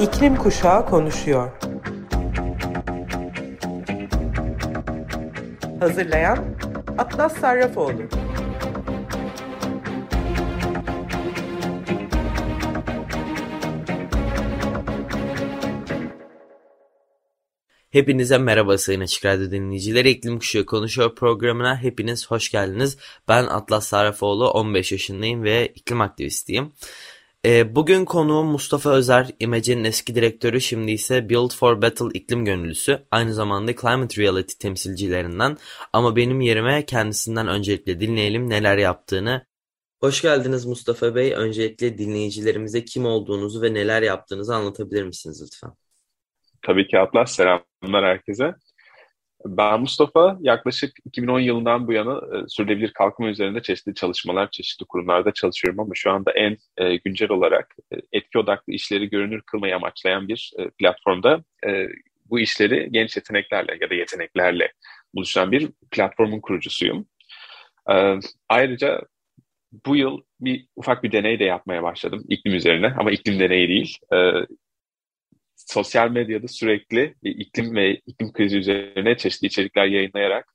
İklim Kuşağı konuşuyor. Hazırlayan Atlas Sarrafoğlu. Hepinize merhaba sayın Açık Radyo dinleyicileri. İklim Kuşağı Konuşuyor programına hepiniz hoş geldiniz. Ben Atlas Sarrafoğlu, 15 yaşındayım ve iklim aktivistiyim. Ee, bugün konuğum Mustafa Özer, İMEC'in eski direktörü, şimdi ise Build for Battle iklim gönüllüsü, aynı zamanda Climate Reality temsilcilerinden. Ama benim yerime kendisinden öncelikle dinleyelim neler yaptığını. Hoş geldiniz Mustafa Bey. Öncelikle dinleyicilerimize kim olduğunuzu ve neler yaptığınızı anlatabilir misiniz lütfen? Tabii ki Atlas. Selamlar herkese. Ben Mustafa. Yaklaşık 2010 yılından bu yana e, sürdürülebilir kalkınma üzerinde çeşitli çalışmalar, çeşitli kurumlarda çalışıyorum ama şu anda en e, güncel olarak e, etki odaklı işleri görünür kılmayı amaçlayan bir e, platformda e, bu işleri genç yeteneklerle ya da yeteneklerle buluşan bir platformun kurucusuyum. E, ayrıca bu yıl bir ufak bir deney de yapmaya başladım iklim üzerine ama iklim deneyi değil. E, sosyal medyada sürekli iklim ve iklim krizi üzerine çeşitli içerikler yayınlayarak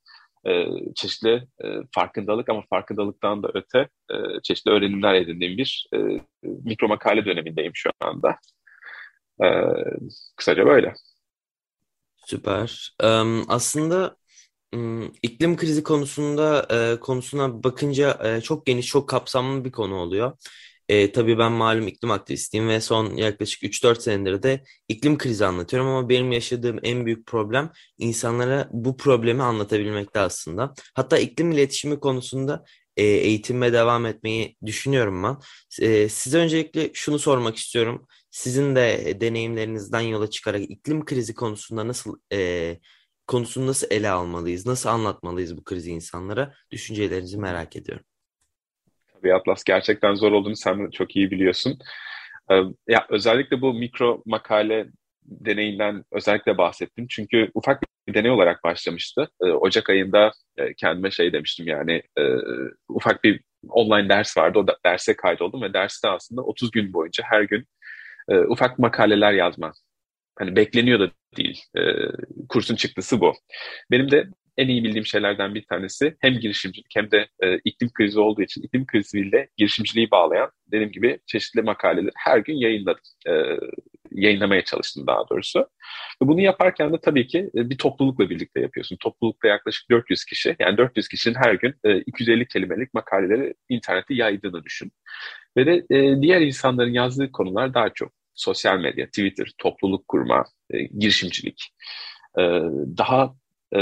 e, çeşitli e, farkındalık ama farkındalıktan da öte e, çeşitli öğrenimler edindiğim bir e, mikro makale dönemindeyim şu anda. E, kısaca böyle. Süper. Aslında iklim krizi konusunda e, konusuna bakınca e, çok geniş, çok kapsamlı bir konu oluyor. E, tabii ben malum iklim aktivistiyim ve son yaklaşık 3-4 senedir de iklim krizi anlatıyorum ama benim yaşadığım en büyük problem insanlara bu problemi anlatabilmekte aslında. Hatta iklim iletişimi konusunda e, eğitime devam etmeyi düşünüyorum ben. E, size öncelikle şunu sormak istiyorum. Sizin de deneyimlerinizden yola çıkarak iklim krizi konusunda nasıl e, konusunu nasıl ele almalıyız, nasıl anlatmalıyız bu krizi insanlara? Düşüncelerinizi merak ediyorum. Tabii Atlas gerçekten zor olduğunu sen çok iyi biliyorsun. Ee, ya özellikle bu mikro makale deneyinden özellikle bahsettim. Çünkü ufak bir deney olarak başlamıştı. Ee, Ocak ayında e, kendime şey demiştim yani e, ufak bir online ders vardı. O da, derse kaydoldum ve derste aslında 30 gün boyunca her gün e, ufak makaleler yazma. Hani bekleniyor da değil. kursun çıktısı bu. Benim de en iyi bildiğim şeylerden bir tanesi hem girişimcilik hem de e, iklim krizi olduğu için iklim kriziyle girişimciliği bağlayan dediğim gibi çeşitli makaleleri her gün yayınladım. E, yayınlamaya çalıştım daha doğrusu. Bunu yaparken de tabii ki e, bir toplulukla birlikte yapıyorsun. Toplulukta yaklaşık 400 kişi yani 400 kişinin her gün e, 250 kelimelik makaleleri internette yaydığını düşün. Ve de e, diğer insanların yazdığı konular daha çok sosyal medya, Twitter, topluluk kurma, e, girişimcilik. E, daha e,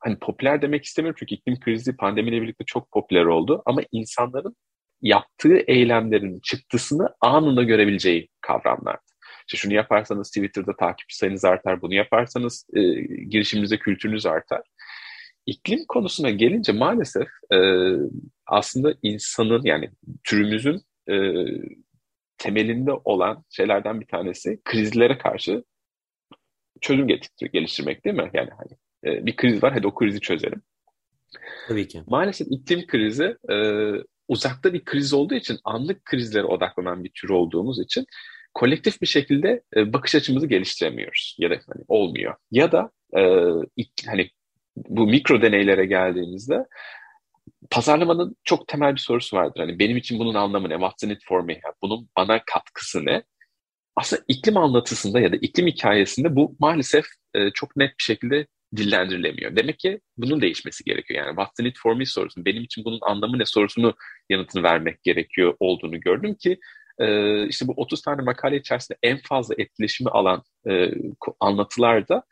hani popüler demek istemiyorum çünkü iklim krizi pandemiyle birlikte çok popüler oldu ama insanların yaptığı eylemlerin çıktısını anında görebileceği kavramlardı. İşte şunu yaparsanız Twitter'da takipçi sayınız artar, bunu yaparsanız e, girişiminizde kültürünüz artar. İklim konusuna gelince maalesef e, aslında insanın yani türümüzün e, temelinde olan şeylerden bir tanesi krizlere karşı çözüm geliştirmek değil mi? Yani hani e, bir kriz var hadi o krizi çözelim. Tabii ki. Maalesef iklim krizi e, uzakta bir kriz olduğu için anlık krizlere odaklanan bir tür olduğumuz için kolektif bir şekilde e, bakış açımızı geliştiremiyoruz ya da hani olmuyor. Ya da e, ilk, hani bu mikro deneylere geldiğimizde pazarlamanın çok temel bir sorusu vardır. Hani benim için bunun anlamı ne? What's in it for me? Yani bunun bana katkısı ne? Aslında iklim anlatısında ya da iklim hikayesinde bu maalesef e, çok net bir şekilde dillendirilemiyor. Demek ki bunun değişmesi gerekiyor. Yani what's the need for me sorusunun, benim için bunun anlamı ne sorusunu yanıtını vermek gerekiyor olduğunu gördüm ki e, işte bu 30 tane makale içerisinde en fazla etkileşimi alan e, anlatılarda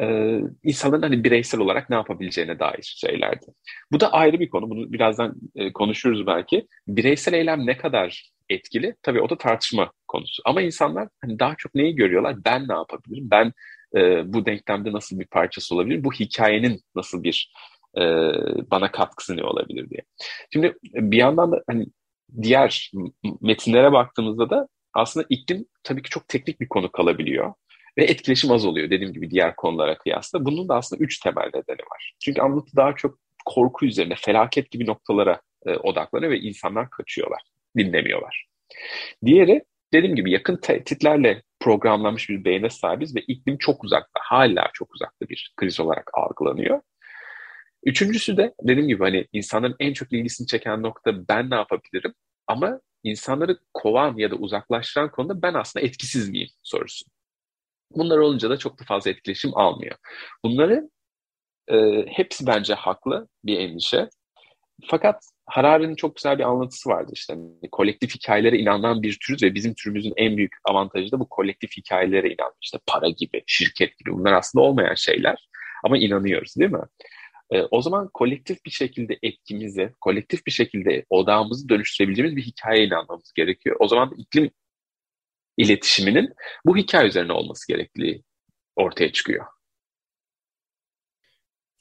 e, insanların hani bireysel olarak ne yapabileceğine dair şeylerdi. Bu da ayrı bir konu. Bunu birazdan e, konuşuruz belki. Bireysel eylem ne kadar etkili? Tabii o da tartışma konusu. Ama insanlar hani daha çok neyi görüyorlar? Ben ne yapabilirim? Ben e, bu denklemde nasıl bir parçası olabilir? Bu hikayenin nasıl bir e, bana katkısı ne olabilir diye. Şimdi bir yandan da hani diğer metinlere baktığımızda da aslında iklim tabii ki çok teknik bir konu kalabiliyor. Ve etkileşim az oluyor dediğim gibi diğer konulara kıyasla. Bunun da aslında üç temel nedeni var. Çünkü anlatı daha çok korku üzerine, felaket gibi noktalara e, odaklanıyor ve insanlar kaçıyorlar, dinlemiyorlar. Diğeri dediğim gibi yakın tehditlerle programlanmış bir beyne sahibiz ve iklim çok uzakta, hala çok uzakta bir kriz olarak algılanıyor. Üçüncüsü de dediğim gibi hani insanların en çok ilgisini çeken nokta ben ne yapabilirim? Ama insanları kovan ya da uzaklaştıran konuda ben aslında etkisiz miyim sorusu. Bunlar olunca da çok da fazla etkileşim almıyor. Bunları e, hepsi bence haklı bir endişe. Fakat Harari'nin çok güzel bir anlatısı vardı işte. Yani kolektif hikayelere inanan bir türüz ve bizim türümüzün en büyük avantajı da bu kolektif hikayelere inanmak. İşte para gibi, şirket gibi bunlar aslında olmayan şeyler ama inanıyoruz değil mi? E, o zaman kolektif bir şekilde etkimizi, kolektif bir şekilde odağımızı dönüştürebileceğimiz bir hikayeye inanmamız gerekiyor. O zaman iklim iletişiminin bu hikaye üzerine olması gerektiği ortaya çıkıyor.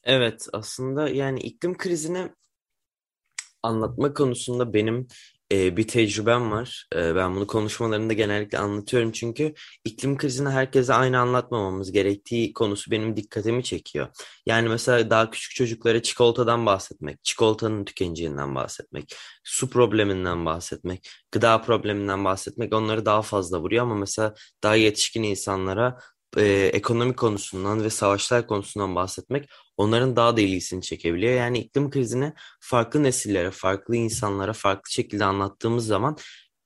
Evet aslında yani iklim krizini anlatma konusunda benim e, bir tecrübem var. E, ben bunu konuşmalarında genellikle anlatıyorum çünkü iklim krizini herkese aynı anlatmamamız gerektiği konusu benim dikkatimi çekiyor. Yani mesela daha küçük çocuklara çikolatadan bahsetmek, çikolatanın tükeneceğinden bahsetmek, su probleminden bahsetmek, gıda probleminden bahsetmek onları daha fazla vuruyor ama mesela daha yetişkin insanlara e, ekonomi konusundan ve savaşlar konusundan bahsetmek onların daha da ilgisini çekebiliyor. Yani iklim krizini farklı nesillere, farklı insanlara farklı şekilde anlattığımız zaman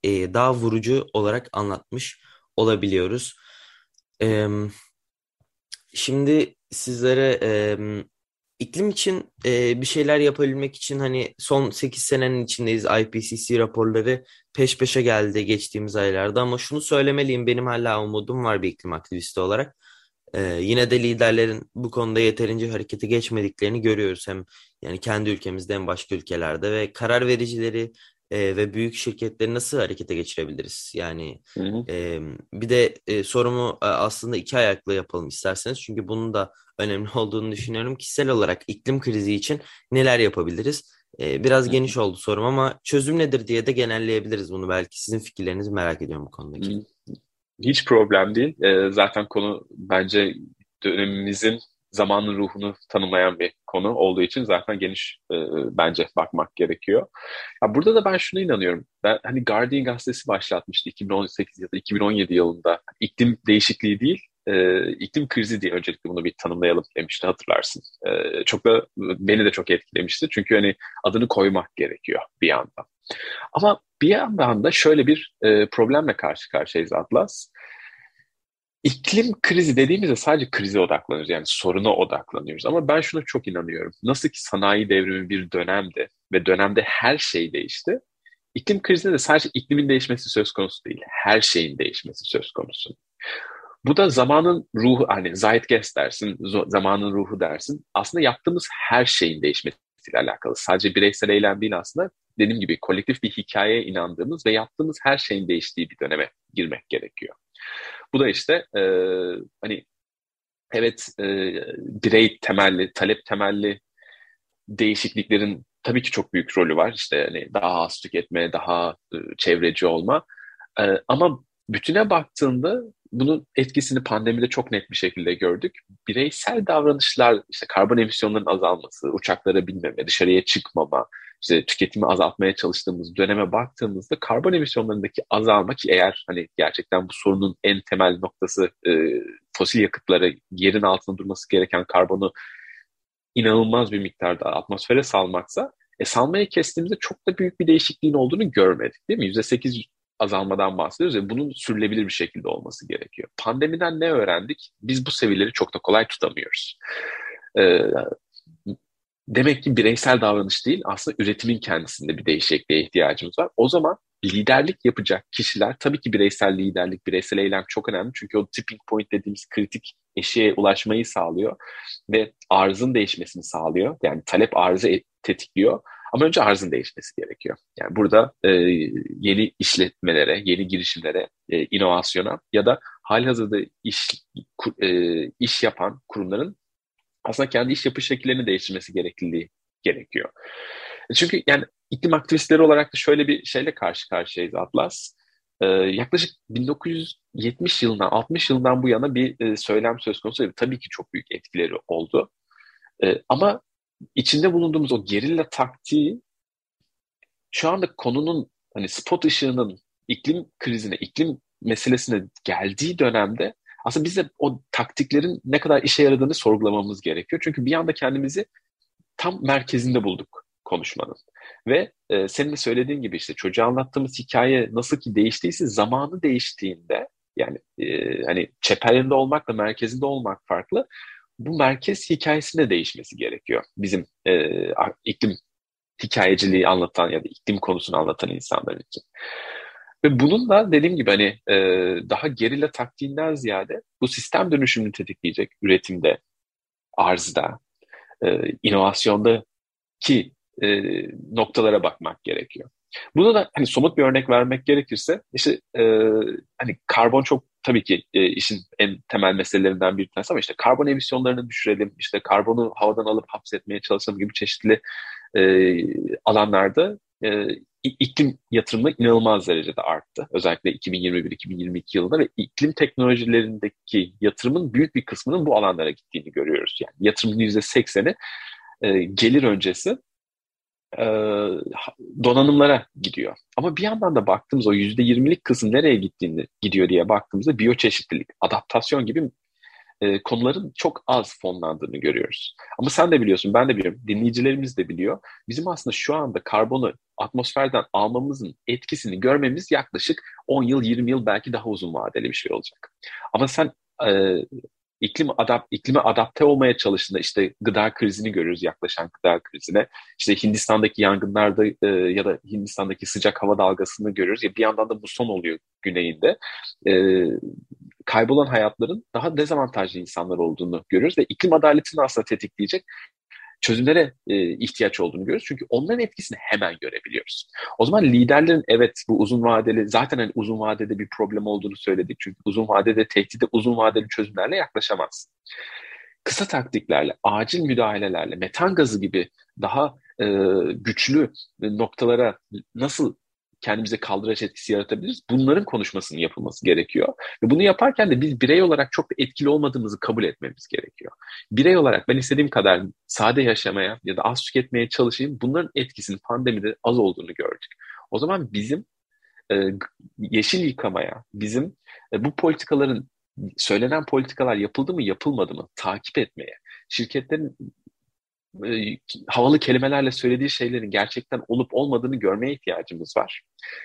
e, daha vurucu olarak anlatmış olabiliyoruz. E, şimdi sizlere e, iklim için e, bir şeyler yapabilmek için hani son 8 senenin içindeyiz. IPCC raporları peş peşe geldi geçtiğimiz aylarda ama şunu söylemeliyim benim hala umudum var bir iklim aktivisti olarak. E, yine de liderlerin bu konuda yeterince harekete geçmediklerini görüyoruz hem yani kendi ülkemizde hem başka ülkelerde ve karar vericileri e, ve büyük şirketleri nasıl harekete geçirebiliriz? Yani hı hı. E, bir de e, sorumu e, aslında iki ayaklı yapalım isterseniz çünkü bunun da önemli olduğunu düşünüyorum. Kişisel olarak iklim krizi için neler yapabiliriz? E, biraz hı hı. geniş oldu sorum ama çözüm nedir diye de genelleyebiliriz bunu. Belki sizin fikirlerinizi merak ediyorum bu konudaki. Hiç problem değil. E, zaten konu bence dönemimizin zamanın ruhunu tanımlayan bir konu olduğu için zaten geniş e, bence bakmak gerekiyor. Ya burada da ben şuna inanıyorum. Ben hani Guardian gazetesi başlatmıştı 2018 ya da 2017 yılında. İklim değişikliği değil, e, iklim krizi diye öncelikle bunu bir tanımlayalım demişti hatırlarsın. E, çok da beni de çok etkilemişti. Çünkü hani adını koymak gerekiyor bir yandan. Ama bir yandan da şöyle bir e, problemle karşı karşıyayız Atlas. İklim krizi dediğimizde sadece krize odaklanıyoruz. Yani soruna odaklanıyoruz. Ama ben şuna çok inanıyorum. Nasıl ki sanayi devrimi bir dönemdi ve dönemde her şey değişti. İklim krizinde de sadece iklimin değişmesi söz konusu değil. Her şeyin değişmesi söz konusu. Bu da zamanın ruhu, hani zeitgeist dersin, zamanın ruhu dersin. Aslında yaptığımız her şeyin değişmesiyle alakalı. Sadece bireysel eylem değil aslında. Dediğim gibi kolektif bir hikayeye inandığımız ve yaptığımız her şeyin değiştiği bir döneme girmek gerekiyor. Bu da işte e, hani evet e, birey temelli, talep temelli değişikliklerin tabii ki çok büyük rolü var. İşte hani daha az tüketme, daha e, çevreci olma. E, ama bütüne baktığında bunun etkisini pandemide çok net bir şekilde gördük. Bireysel davranışlar, işte karbon emisyonlarının azalması, uçaklara binmeme, dışarıya çıkmama, işte tüketimi azaltmaya çalıştığımız döneme baktığımızda karbon emisyonlarındaki azalma ki eğer hani gerçekten bu sorunun en temel noktası e, fosil yakıtları yerin altında durması gereken karbonu inanılmaz bir miktarda atmosfere salmaksa e, salmayı kestiğimizde çok da büyük bir değişikliğin olduğunu görmedik değil mi? %8 azalmadan bahsediyoruz ve bunun sürülebilir bir şekilde olması gerekiyor. Pandemiden ne öğrendik? Biz bu seviyeleri çok da kolay tutamıyoruz. Ee, demek ki bireysel davranış değil aslında üretimin kendisinde bir değişikliğe ihtiyacımız var. O zaman liderlik yapacak kişiler tabii ki bireysel liderlik, bireysel eylem çok önemli. Çünkü o tipping point dediğimiz kritik eşiğe ulaşmayı sağlıyor ve arzın değişmesini sağlıyor. Yani talep arzı tetikliyor. Ama önce arzın değişmesi gerekiyor. Yani burada e, yeni işletmelere, yeni girişimlere, e, inovasyona ya da halihazırda iş e, iş yapan kurumların aslında kendi iş yapış şekillerini değiştirmesi gerekliliği gerekiyor. Çünkü yani iklim aktivistleri olarak da şöyle bir şeyle karşı karşıyayız Atlas. Ee, yaklaşık 1970 yılından 60 yılından bu yana bir e, söylem söz konusu. Tabii ki çok büyük etkileri oldu. E, ama içinde bulunduğumuz o gerilla taktiği şu anda konunun hani spot ışığının iklim krizine, iklim meselesine geldiği dönemde aslında biz de o taktiklerin ne kadar işe yaradığını sorgulamamız gerekiyor. Çünkü bir anda kendimizi tam merkezinde bulduk konuşmanın. Ve e, senin de söylediğin gibi işte çocuğa anlattığımız hikaye nasıl ki değiştiyse zamanı değiştiğinde yani e, hani çeperinde olmakla merkezinde olmak farklı. Bu merkez hikayesinde değişmesi gerekiyor. Bizim e, iklim hikayeciliği anlatan ya da iklim konusunu anlatan insanlar için. Ve bunun da dediğim gibi hani e, daha gerilla taktiğinden ziyade bu sistem dönüşümünü tetikleyecek üretimde, arzda, e, inovasyonda ki e, noktalara bakmak gerekiyor. Bunu da hani somut bir örnek vermek gerekirse işte e, hani karbon çok tabii ki e, işin en temel meselelerinden bir tanesi ama işte karbon emisyonlarını düşürelim, işte karbonu havadan alıp hapsetmeye çalışalım gibi çeşitli e, alanlarda e, iklim yatırımı inanılmaz derecede arttı. Özellikle 2021-2022 yılında ve iklim teknolojilerindeki yatırımın büyük bir kısmının bu alanlara gittiğini görüyoruz. Yani yatırımın %80'i e, gelir öncesi e, donanımlara gidiyor. Ama bir yandan da baktığımız o %20'lik kısım nereye gittiğini gidiyor diye baktığımızda biyoçeşitlilik, adaptasyon gibi e, konuların çok az fonlandığını görüyoruz. Ama sen de biliyorsun, ben de biliyorum, dinleyicilerimiz de biliyor. Bizim aslında şu anda karbonu atmosferden almamızın etkisini görmemiz yaklaşık 10 yıl, 20 yıl belki daha uzun vadeli bir şey olacak. Ama sen e, iklim adap iklime adapte olmaya çalıştığında işte gıda krizini görürüz yaklaşan gıda krizine. İşte Hindistan'daki yangınlarda e, ya da Hindistan'daki sıcak hava dalgasını görürüz. Ya bir yandan da bu son oluyor güneyinde. E, kaybolan hayatların daha dezavantajlı insanlar olduğunu görüyoruz ve iklim adaletini aslında tetikleyecek çözümlere e, ihtiyaç olduğunu görüyoruz. Çünkü onların etkisini hemen görebiliyoruz. O zaman liderlerin evet bu uzun vadeli zaten hani uzun vadede bir problem olduğunu söyledik. Çünkü uzun vadede tehdide uzun vadeli çözümlerle yaklaşamazsın. Kısa taktiklerle, acil müdahalelerle, metan gazı gibi daha e, güçlü noktalara nasıl kendimize kaldıraç etkisi yaratabiliriz. Bunların konuşmasının yapılması gerekiyor. Ve bunu yaparken de biz birey olarak çok etkili olmadığımızı kabul etmemiz gerekiyor. Birey olarak ben istediğim kadar sade yaşamaya ya da az tüketmeye çalışayım. Bunların etkisinin pandemide az olduğunu gördük. O zaman bizim e, yeşil yıkamaya, bizim e, bu politikaların söylenen politikalar yapıldı mı yapılmadı mı takip etmeye, şirketlerin havalı kelimelerle söylediği şeylerin gerçekten olup olmadığını görmeye ihtiyacımız var.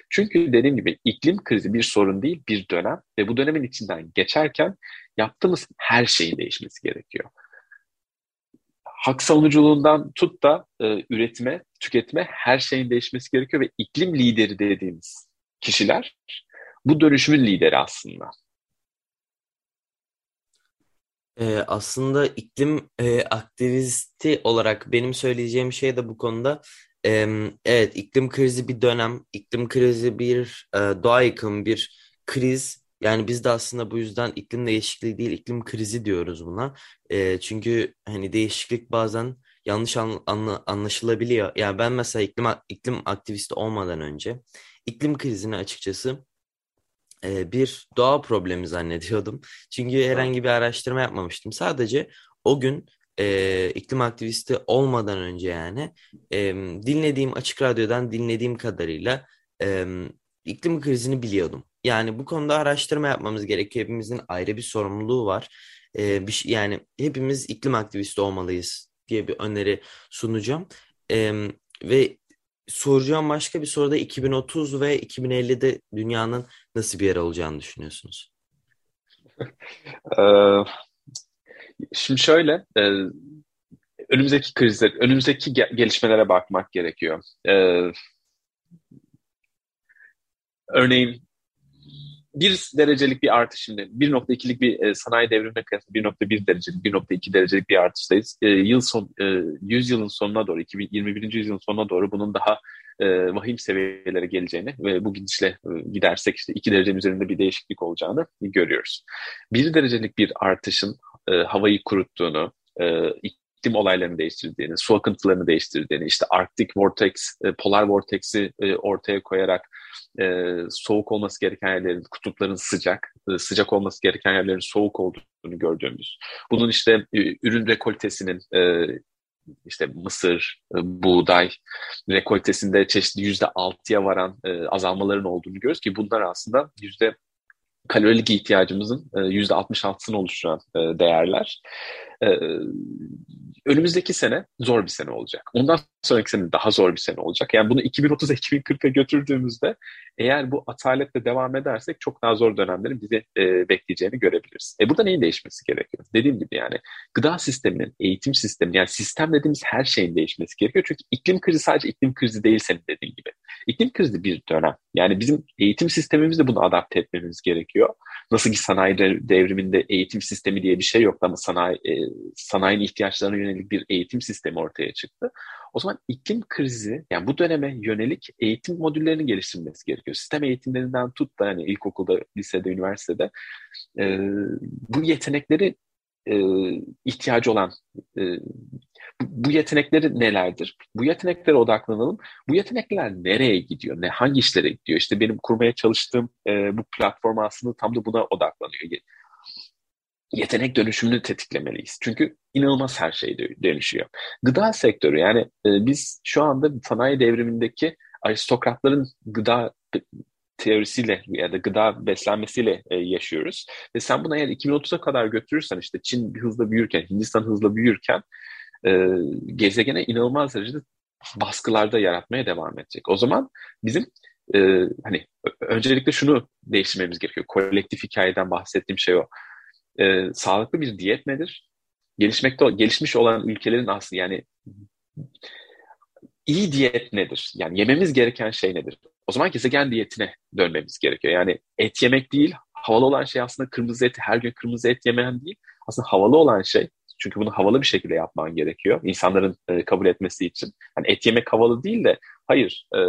Çünkü dediğim gibi iklim krizi bir sorun değil, bir dönem ve bu dönemin içinden geçerken yaptığımız her şeyin değişmesi gerekiyor. Hak savunuculuğundan tut da e, üretime, tüketme her şeyin değişmesi gerekiyor ve iklim lideri dediğimiz kişiler bu dönüşümün lideri aslında. Ee, aslında iklim e, aktivisti olarak benim söyleyeceğim şey de bu konuda e, evet iklim krizi bir dönem, iklim krizi bir e, doğa yıkımı, bir kriz. Yani biz de aslında bu yüzden iklim değişikliği değil iklim krizi diyoruz buna. E, çünkü hani değişiklik bazen yanlış an, anla, anlaşılabiliyor. Yani ben mesela iklim iklim aktivisti olmadan önce iklim krizini açıkçası bir doğa problemi zannediyordum. Çünkü herhangi bir araştırma yapmamıştım. Sadece o gün e, iklim aktivisti olmadan önce yani e, dinlediğim açık radyodan dinlediğim kadarıyla e, iklim krizini biliyordum. Yani bu konuda araştırma yapmamız gerekiyor. Hepimizin ayrı bir sorumluluğu var. E, bir, şey, yani hepimiz iklim aktivisti olmalıyız diye bir öneri sunacağım. E, ve soracağım başka bir soruda 2030 ve 2050'de dünyanın nasıl bir yer olacağını düşünüyorsunuz? Ee, şimdi şöyle, e, önümüzdeki krizler, önümüzdeki gelişmelere bakmak gerekiyor. Ee, örneğin bir derecelik bir artış şimdi 1.2'lik bir e, sanayi devrimine kıyasla 1.1 derecelik 1.2 derecelik bir artıştayız. E, yıl son e, 100 yılın sonuna doğru 2021. yüzyılın sonuna doğru bunun daha e, vahim seviyelere geleceğini ve bu gidişle e, gidersek işte 2 derecenin üzerinde bir değişiklik olacağını görüyoruz. 1 derecelik bir artışın e, havayı kuruttuğunu, e, iklim olaylarını değiştirdiğini, su akıntılarını değiştirdiğini, işte Arctic Vortex, e, Polar Vortex'i e, ortaya koyarak e, soğuk olması gereken yerlerin, kutupların sıcak, e, sıcak olması gereken yerlerin soğuk olduğunu gördüğümüz, bunun işte e, ürün rekoltesinin e, işte mısır, e, buğday rekoltesinde çeşitli yüzde altıya varan e, azalmaların olduğunu görüyoruz ki bunlar aslında yüzde kalorilik ihtiyacımızın e, yüzde 66'sını oluşturan e, değerler. E, önümüzdeki sene zor bir sene olacak. Ondan sonraki sene daha zor bir sene olacak. Yani bunu 2030'a 2040'a götürdüğümüzde eğer bu ataletle devam edersek çok daha zor dönemlerin bizi bekleyeceğini görebiliriz. E burada neyin değişmesi gerekiyor? Dediğim gibi yani gıda sisteminin, eğitim sistemi yani sistem dediğimiz her şeyin değişmesi gerekiyor. Çünkü iklim krizi sadece iklim krizi değil senin dediğin gibi. İklim krizi bir dönem. Yani bizim eğitim sistemimizde bunu adapte etmemiz gerekiyor. Nasıl ki sanayi devriminde eğitim sistemi diye bir şey yoktu ama sanayi, e, sanayinin ihtiyaçlarına yönelik bir eğitim sistemi ortaya çıktı. O zaman iklim krizi, yani bu döneme yönelik eğitim modüllerinin geliştirilmesi gerekiyor. Sistem eğitimlerinden tut da hani ilkokulda, lisede, üniversitede e, bu yetenekleri e, ihtiyacı olan e, bu yetenekleri nelerdir? Bu yeteneklere odaklanalım. Bu yetenekler nereye gidiyor? Ne hangi işlere gidiyor? İşte benim kurmaya çalıştığım e, bu platform aslında tam da buna odaklanıyor. Yetenek dönüşümünü tetiklemeliyiz. Çünkü inanılmaz her şey dönüşüyor. Gıda sektörü yani e, biz şu anda sanayi devrimindeki aristokratların gıda teorisiyle ya da gıda beslenmesiyle e, yaşıyoruz. Ve sen bunu eğer 2030'a kadar götürürsen işte Çin hızla büyürken, Hindistan hızla büyürken e, gezegene inanılmaz derecede baskılarda yaratmaya devam edecek. O zaman bizim e, hani öncelikle şunu değiştirmemiz gerekiyor. Kolektif hikayeden bahsettiğim şey o. E, sağlıklı bir diyet nedir? Gelişmekte gelişmiş olan ülkelerin aslında yani iyi diyet nedir? Yani yememiz gereken şey nedir? O zaman gezegen diyetine dönmemiz gerekiyor. Yani et yemek değil, havalı olan şey aslında kırmızı et, her gün kırmızı et yemeyen değil. Aslında havalı olan şey çünkü bunu havalı bir şekilde yapman gerekiyor. insanların e, kabul etmesi için. Hani et yemek havalı değil de hayır e,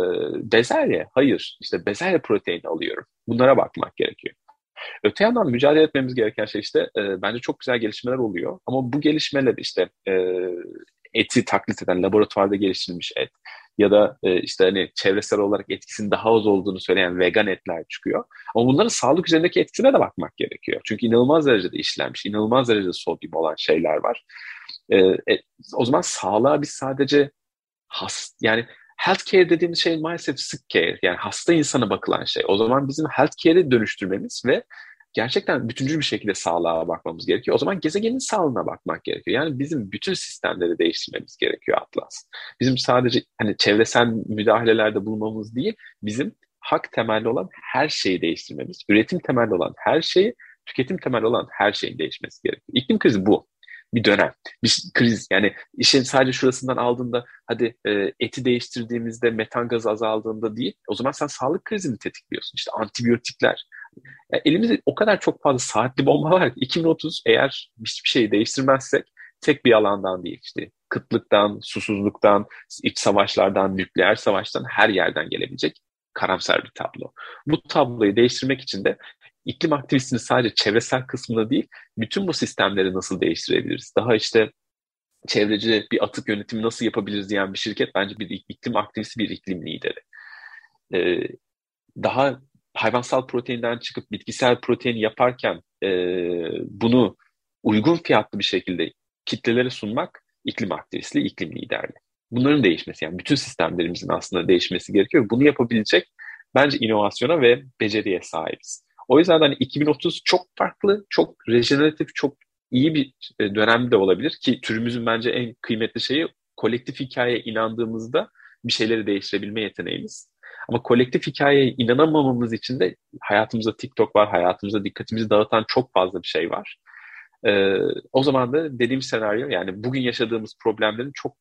bezelye, hayır işte bezelye proteini alıyorum. Bunlara bakmak gerekiyor. Öte yandan mücadele etmemiz gereken şey işte e, bence çok güzel gelişmeler oluyor. Ama bu gelişmeler işte e, eti taklit eden laboratuvarda geliştirilmiş et ya da e, işte hani çevresel olarak etkisinin daha az olduğunu söyleyen vegan etler çıkıyor. Ama bunların sağlık üzerindeki etkisine de bakmak gerekiyor. Çünkü inanılmaz derecede işlenmiş, inanılmaz derecede sodyum olan şeyler var. E, e, o zaman sağlığa biz sadece has yani healthcare dediğimiz şey maalesef sick care yani hasta insana bakılan şey. O zaman bizim healthcare'i dönüştürmemiz ve gerçekten bütüncül bir şekilde sağlığa bakmamız gerekiyor. O zaman gezegenin sağlığına bakmak gerekiyor. Yani bizim bütün sistemleri değiştirmemiz gerekiyor Atlas. Bizim sadece hani çevresel müdahalelerde bulunmamız değil, bizim hak temelli olan her şeyi değiştirmemiz, üretim temelli olan her şeyi, tüketim temelli olan her şeyin değişmesi gerekiyor. İklim krizi bu bir dönem, bir kriz. Yani işin sadece şurasından aldığında hadi e, eti değiştirdiğimizde metan gazı azaldığında değil. O zaman sen sağlık krizini tetikliyorsun. İşte antibiyotikler, yani elimizde o kadar çok fazla saatli bomba var ki 2030 eğer hiçbir şeyi değiştirmezsek tek bir alandan değil işte kıtlıktan, susuzluktan, iç savaşlardan, nükleer savaştan her yerden gelebilecek karamsar bir tablo. Bu tabloyu değiştirmek için de iklim aktivistinin sadece çevresel kısmında değil, bütün bu sistemleri nasıl değiştirebiliriz? Daha işte çevreci bir atık yönetimi nasıl yapabiliriz diyen bir şirket bence bir iklim aktivisti, bir iklim lideri. Ee, daha hayvansal proteinden çıkıp bitkisel protein yaparken e, bunu uygun fiyatlı bir şekilde kitlelere sunmak iklim aktivistliği, iklim liderliği. Bunların değişmesi yani bütün sistemlerimizin aslında değişmesi gerekiyor. Bunu yapabilecek bence inovasyona ve beceriye sahibiz. O yüzden hani 2030 çok farklı, çok rejeneratif, çok iyi bir e, dönemde olabilir ki türümüzün bence en kıymetli şeyi kolektif hikayeye inandığımızda bir şeyleri değiştirebilme yeteneğimiz. Ama kolektif hikayeye inanamamamız için de hayatımızda TikTok var, hayatımızda dikkatimizi dağıtan çok fazla bir şey var. Ee, o zaman da dediğim senaryo yani bugün yaşadığımız problemlerin çok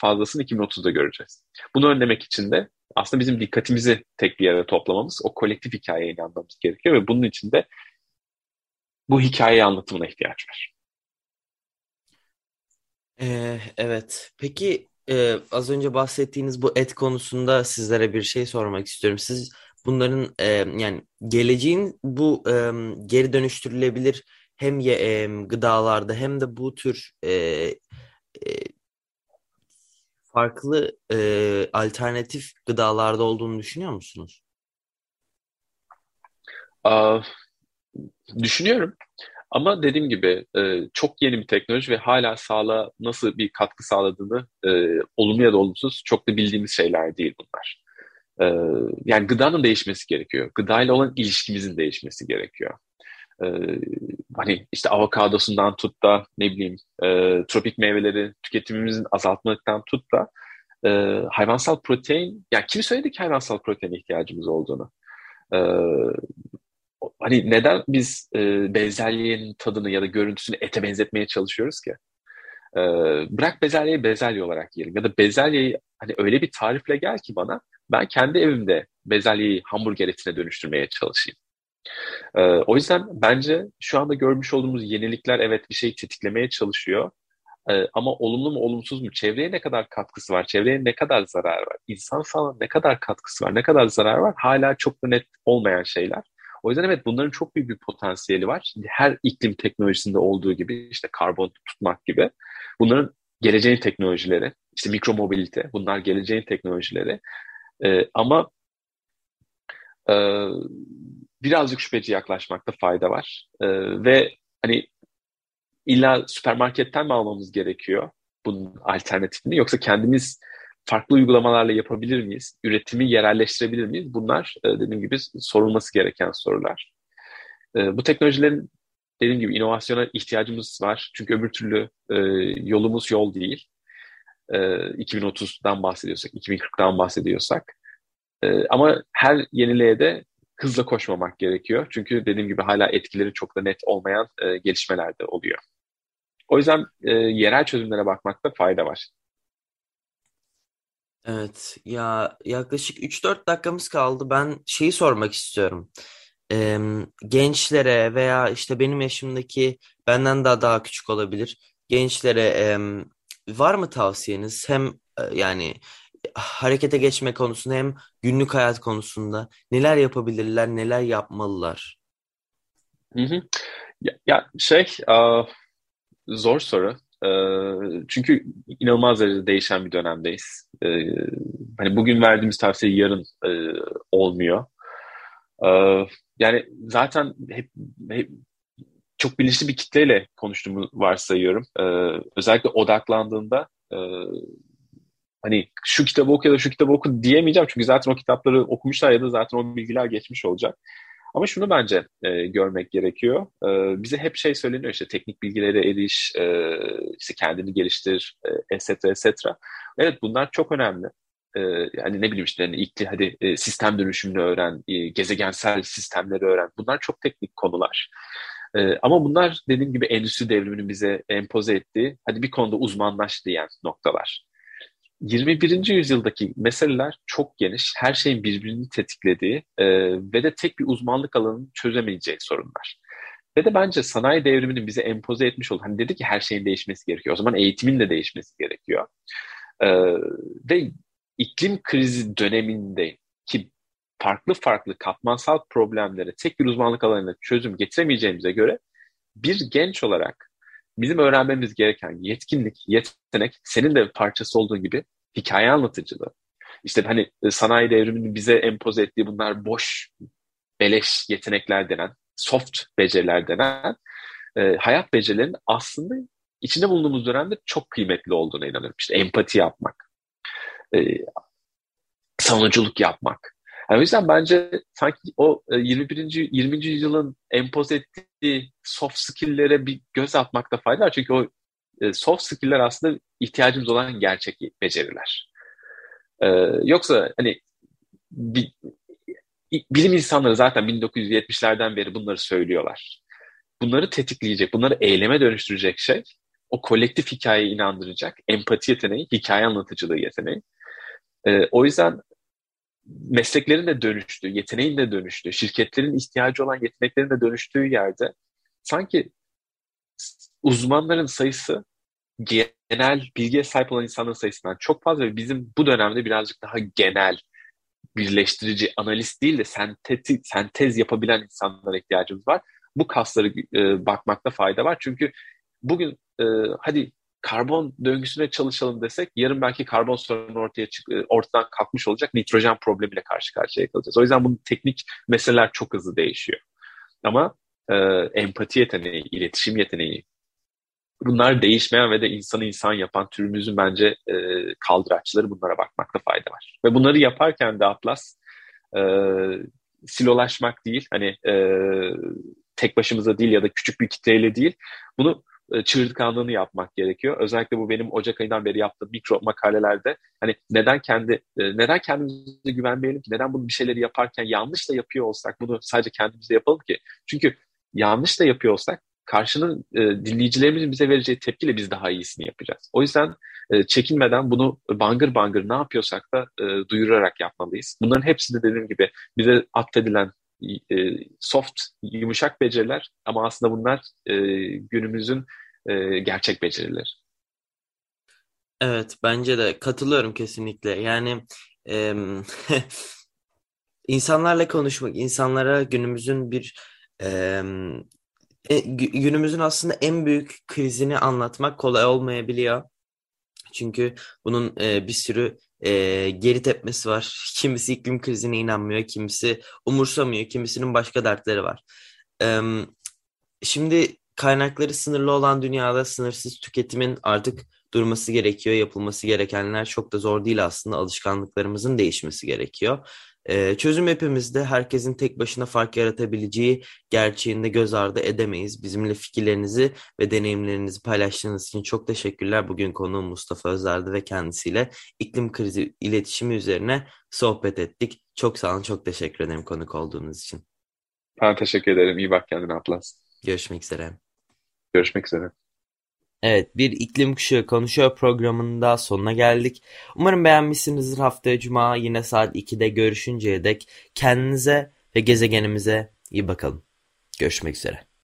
fazlasını 2030'da göreceğiz. Bunu önlemek için de aslında bizim dikkatimizi tek bir yere toplamamız, o kolektif hikayeye inanmamız gerekiyor ve bunun için de bu hikaye anlatımına ihtiyaç var. Ee, evet. Peki e, az önce bahsettiğiniz bu et konusunda sizlere bir şey sormak istiyorum. Siz bunların e, yani geleceğin bu e, geri dönüştürülebilir hem ye, e, gıdalarda hem de bu tür e, e, farklı e, alternatif gıdalarda olduğunu düşünüyor musunuz? Aa, düşünüyorum. Ama dediğim gibi e, çok yeni bir teknoloji ve hala sağlığa nasıl bir katkı sağladığını e, olumlu ya da olumsuz çok da bildiğimiz şeyler değil bunlar. E, yani gıdanın değişmesi gerekiyor. Gıdayla olan ilişkimizin değişmesi gerekiyor. E, hani işte avokadosundan tut da ne bileyim e, tropik meyveleri tüketimimizin azaltmaktan tut da e, hayvansal protein, yani kim söyledi ki hayvansal protein ihtiyacımız olduğunu? E, hani neden biz e, bezelyenin tadını ya da görüntüsünü ete benzetmeye çalışıyoruz ki? E, bırak bezelyeyi bezelye olarak yiyelim ya da bezelyeyi hani öyle bir tarifle gel ki bana ben kendi evimde bezelyeyi hamburger etine dönüştürmeye çalışayım. E, o yüzden bence şu anda görmüş olduğumuz yenilikler evet bir şey tetiklemeye çalışıyor. E, ama olumlu mu olumsuz mu? Çevreye ne kadar katkısı var? Çevreye ne kadar zarar var? İnsan sağlığına ne kadar katkısı var? Ne kadar zarar var? Hala çok net olmayan şeyler. O yüzden evet bunların çok büyük bir potansiyeli var. Her iklim teknolojisinde olduğu gibi işte karbon tutmak gibi. Bunların geleceğin teknolojileri, işte mikromobilite bunlar geleceğin teknolojileri. Ee, ama e, birazcık şüpheci yaklaşmakta fayda var. Ee, ve hani illa süpermarketten mi almamız gerekiyor bunun alternatifini yoksa kendimiz farklı uygulamalarla yapabilir miyiz? Üretimi yerelleştirebilir miyiz? Bunlar e, dediğim gibi sorulması gereken sorular. E, bu teknolojilerin dediğim gibi inovasyona ihtiyacımız var. Çünkü öbür türlü e, yolumuz yol değil. 2030'dan bahsediyorsak, 2040'dan bahsediyorsak. Ama her yeniliğe de hızla koşmamak gerekiyor. Çünkü dediğim gibi hala etkileri çok da net olmayan gelişmeler de oluyor. O yüzden yerel çözümlere bakmakta fayda var. Evet ya yaklaşık 3-4 dakikamız kaldı. Ben şeyi sormak istiyorum. Ee, gençlere veya işte benim yaşımdaki benden daha daha küçük olabilir. Gençlere em, var mı tavsiyeniz? Hem e, yani harekete geçme konusunda hem günlük hayat konusunda neler yapabilirler, neler yapmalılar? Hı hı. Ya, ya şey, uh, zor soru. Uh, çünkü inanılmaz derecede değişen bir dönemdeyiz. Uh, hani bugün verdiğimiz tavsiye yarın uh, olmuyor. Uh, yani zaten hep, hep çok bilinçli bir kitleyle konuştuğumu varsayıyorum. Özellikle odaklandığında uh, hani şu kitabı oku ya da şu kitabı oku diyemeyeceğim. Çünkü zaten o kitapları okumuşlar ya da zaten o bilgiler geçmiş olacak. Ama şunu bence e, görmek gerekiyor. E, bize hep şey söyleniyor işte teknik bilgilere eriş, e, işte kendini geliştir, e, et cetera, et. Evet bunlar çok önemli. E, yani ne bileyim işte hani ilk hadi e, sistem dönüşümünü öğren, e, gezegensel sistemleri öğren. Bunlar çok teknik konular. E, ama bunlar dediğim gibi endüstri devriminin bize empoze ettiği, hadi bir konuda uzmanlaş diyen noktalar. 21. yüzyıldaki meseleler çok geniş, her şeyin birbirini tetiklediği e, ve de tek bir uzmanlık alanının çözemeyeceği sorunlar. Ve de bence sanayi devriminin bize empoze etmiş olduğu, hani dedi ki her şeyin değişmesi gerekiyor. O zaman eğitimin de değişmesi gerekiyor. E, ve iklim krizi döneminde ki farklı farklı katmansal problemlere tek bir uzmanlık alanına çözüm getiremeyeceğimize göre bir genç olarak bizim öğrenmemiz gereken yetkinlik, yetenek senin de parçası olduğu gibi hikaye anlatıcılığı. İşte hani e, sanayi devriminin bize empoze ettiği bunlar boş, beleş yetenekler denen, soft beceriler denen e, hayat becerilerinin aslında içinde bulunduğumuz dönemde çok kıymetli olduğuna inanıyorum. İşte empati yapmak, e, savunuculuk yapmak, yani o yüzden bence sanki o 21. E, 20. yüzyılın empoze ettiği soft skill'lere bir göz atmakta fayda var. Çünkü o e, soft skill'ler aslında ihtiyacımız olan gerçek beceriler. Ee, yoksa hani bir, bilim insanları zaten 1970'lerden beri bunları söylüyorlar. Bunları tetikleyecek, bunları eyleme dönüştürecek şey o kolektif hikayeye inandıracak empati yeteneği, hikaye anlatıcılığı yeteneği. Ee, o yüzden mesleklerin de dönüştüğü, yeteneğin de dönüştüğü, şirketlerin ihtiyacı olan yeteneklerin de dönüştüğü yerde sanki uzmanların sayısı genel bilgiye sahip olan insanların sayısından çok fazla ve bizim bu dönemde birazcık daha genel birleştirici analist değil de sentez, sentez yapabilen insanlara ihtiyacımız var. Bu kasları e, bakmakta fayda var. Çünkü bugün e, hadi karbon döngüsüne çalışalım desek yarın belki karbon sorunu ortaya çık e, ortadan kalkmış olacak nitrojen problemiyle karşı karşıya kalacağız. O yüzden bunun teknik meseleler çok hızlı değişiyor. Ama e, empati yeteneği, iletişim yeteneği, bunlar değişmeyen ve de insanı insan yapan türümüzün bence e, kaldıraçları bunlara bakmakta fayda var. Ve bunları yaparken de Atlas e, silolaşmak değil, hani e, tek başımıza değil ya da küçük bir kitleyle değil, bunu çığırtkanlığını yapmak gerekiyor. Özellikle bu benim Ocak ayından beri yaptığım mikro makalelerde hani neden kendi e, neden kendimize güvenmeyelim ki? Neden bunu bir şeyleri yaparken yanlış da yapıyor olsak bunu sadece kendimize yapalım ki? Çünkü yanlış da yapıyor olsak karşının e, dinleyicilerimizin bize vereceği tepkiyle biz daha iyisini yapacağız. O yüzden e, çekinmeden bunu bangır bangır ne yapıyorsak da e, duyurarak yapmalıyız. Bunların hepsi de dediğim gibi bize atfedilen e, soft, yumuşak beceriler ama aslında bunlar e, günümüzün e, gerçek beceriler. Evet, bence de katılıyorum kesinlikle. Yani e, insanlarla konuşmak, insanlara günümüzün bir e, günümüzün aslında en büyük krizini anlatmak kolay olmayabiliyor. Çünkü bunun e, bir sürü e, geri tepmesi var. Kimisi iklim krizine inanmıyor, kimisi umursamıyor, kimisinin başka dertleri var. E, şimdi kaynakları sınırlı olan dünyada sınırsız tüketimin artık durması gerekiyor. Yapılması gerekenler çok da zor değil aslında. Alışkanlıklarımızın değişmesi gerekiyor. Çözüm hepimizde herkesin tek başına fark yaratabileceği gerçeğinde göz ardı edemeyiz. Bizimle fikirlerinizi ve deneyimlerinizi paylaştığınız için çok teşekkürler. Bugün konuğum Mustafa Özer'di ve kendisiyle iklim krizi iletişimi üzerine sohbet ettik. Çok sağ olun, çok teşekkür ederim konuk olduğunuz için. Ben teşekkür ederim. İyi bak kendine Atlas. Görüşmek üzere. Görüşmek üzere. Evet, bir iklim kuşağı konuşuyor programının da sonuna geldik. Umarım beğenmişsinizdir. Haftaya Cuma yine saat 2'de görüşünceye dek kendinize ve gezegenimize iyi bakalım. Görüşmek üzere.